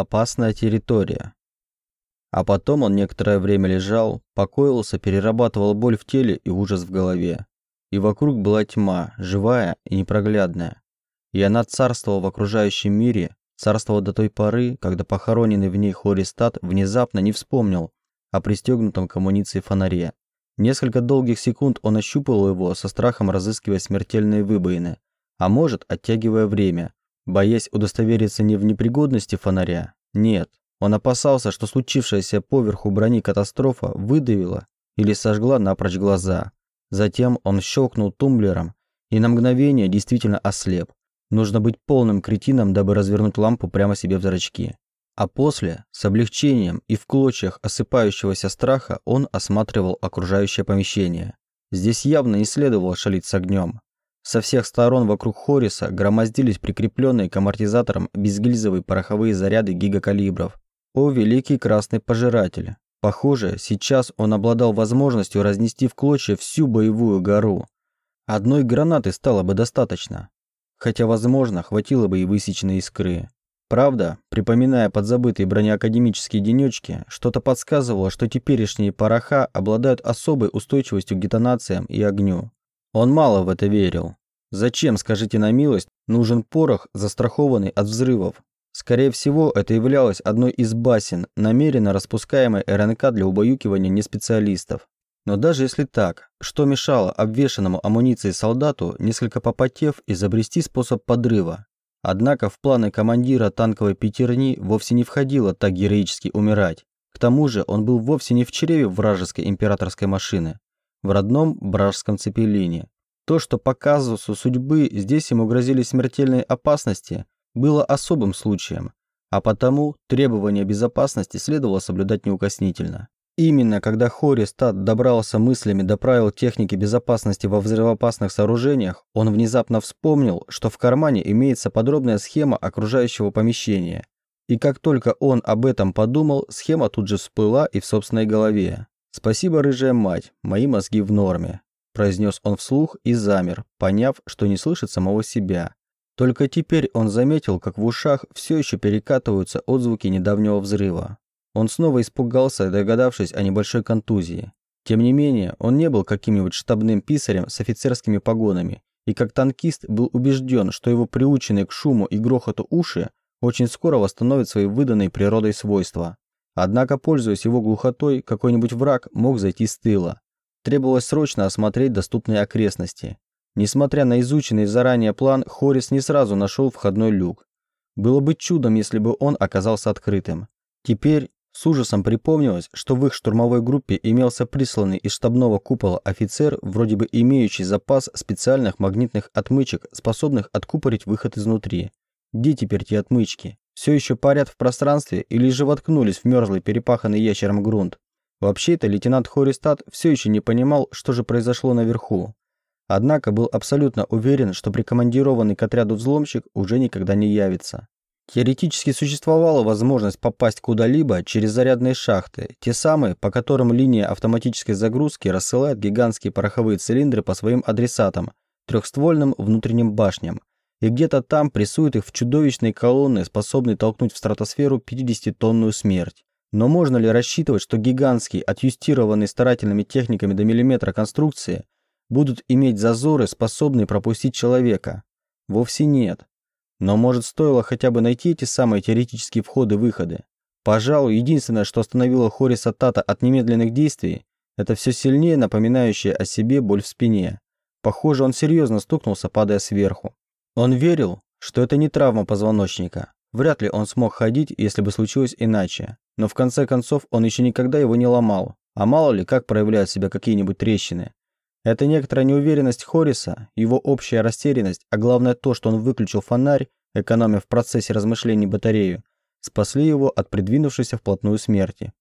Опасная территория. А потом он некоторое время лежал, покоился, перерабатывал боль в теле и ужас в голове. И вокруг была тьма, живая и непроглядная. И она царствовала в окружающем мире, царствовала до той поры, когда похороненный в ней Хористат внезапно не вспомнил о пристегнутом к амуниции фонаре. Несколько долгих секунд он ощупывал его, со страхом разыскивая смертельные выбоины, а может, оттягивая время, боясь удостовериться не в непригодности фонаря. Нет, он опасался, что случившаяся поверху брони катастрофа выдавила или сожгла напрочь глаза. Затем он щелкнул тумблером и на мгновение действительно ослеп. Нужно быть полным кретином, дабы развернуть лампу прямо себе в зрачки. А после, с облегчением и в клочьях осыпающегося страха, он осматривал окружающее помещение. Здесь явно не следовало шалить с огнем. Со всех сторон вокруг Хориса громоздились прикрепленные к амортизаторам безгильзовые пороховые заряды гигакалибров. О, великий красный пожиратель! Похоже, сейчас он обладал возможностью разнести в клочья всю боевую гору. Одной гранаты стало бы достаточно. Хотя, возможно, хватило бы и высеченной искры. Правда, припоминая подзабытые бронеакадемические денечки, что-то подсказывало, что теперешние пороха обладают особой устойчивостью к детонациям и огню. Он мало в это верил. Зачем, скажите на милость, нужен порох, застрахованный от взрывов? Скорее всего, это являлось одной из басен, намеренно распускаемой РНК для убаюкивания неспециалистов. Но даже если так, что мешало обвешанному амуницией солдату, несколько попотев, изобрести способ подрыва? Однако в планы командира танковой пятерни вовсе не входило так героически умирать. К тому же он был вовсе не в чреве вражеской императорской машины, в родном бражском цепелине. То, что по казусу судьбы здесь ему грозили смертельные опасности, было особым случаем, а потому требования безопасности следовало соблюдать неукоснительно. Именно когда Хористат добрался мыслями до правил техники безопасности во взрывоопасных сооружениях, он внезапно вспомнил, что в кармане имеется подробная схема окружающего помещения. И как только он об этом подумал, схема тут же всплыла и в собственной голове. «Спасибо, рыжая мать, мои мозги в норме», – произнес он вслух и замер, поняв, что не слышит самого себя. Только теперь он заметил, как в ушах все еще перекатываются отзвуки недавнего взрыва. Он снова испугался, догадавшись о небольшой контузии. Тем не менее, он не был каким-нибудь штабным писарем с офицерскими погонами, и как танкист был убежден, что его приученные к шуму и грохоту уши очень скоро восстановят свои выданные природой свойства. Однако, пользуясь его глухотой, какой-нибудь враг мог зайти с тыла. Требовалось срочно осмотреть доступные окрестности. Несмотря на изученный заранее план, Хорис не сразу нашел входной люк. Было бы чудом, если бы он оказался открытым. Теперь с ужасом припомнилось, что в их штурмовой группе имелся присланный из штабного купола офицер, вроде бы имеющий запас специальных магнитных отмычек, способных откупорить выход изнутри. Где теперь те отмычки? Все еще парят в пространстве или же воткнулись в мерзлый перепаханный ящером грунт? Вообще-то лейтенант Хористат все еще не понимал, что же произошло наверху. Однако был абсолютно уверен, что прикомандированный к отряду взломщик уже никогда не явится. Теоретически существовала возможность попасть куда-либо через зарядные шахты, те самые, по которым линия автоматической загрузки рассылает гигантские пороховые цилиндры по своим адресатам, трехствольным внутренним башням, и где-то там прессуют их в чудовищные колонны, способные толкнуть в стратосферу 50-тонную смерть. Но можно ли рассчитывать, что гигантские, отъюстированные старательными техниками до миллиметра конструкции – будут иметь зазоры, способные пропустить человека? Вовсе нет. Но может стоило хотя бы найти эти самые теоретические входы-выходы? Пожалуй, единственное, что остановило Хориса Тата от немедленных действий, это все сильнее напоминающее о себе боль в спине. Похоже, он серьезно стукнулся, падая сверху. Он верил, что это не травма позвоночника. Вряд ли он смог ходить, если бы случилось иначе. Но в конце концов он еще никогда его не ломал. А мало ли, как проявляют себя какие-нибудь трещины. Это некоторая неуверенность Хориса, его общая растерянность, а главное то, что он выключил фонарь, экономя в процессе размышлений батарею, спасли его от придвинувшейся вплотную смерти.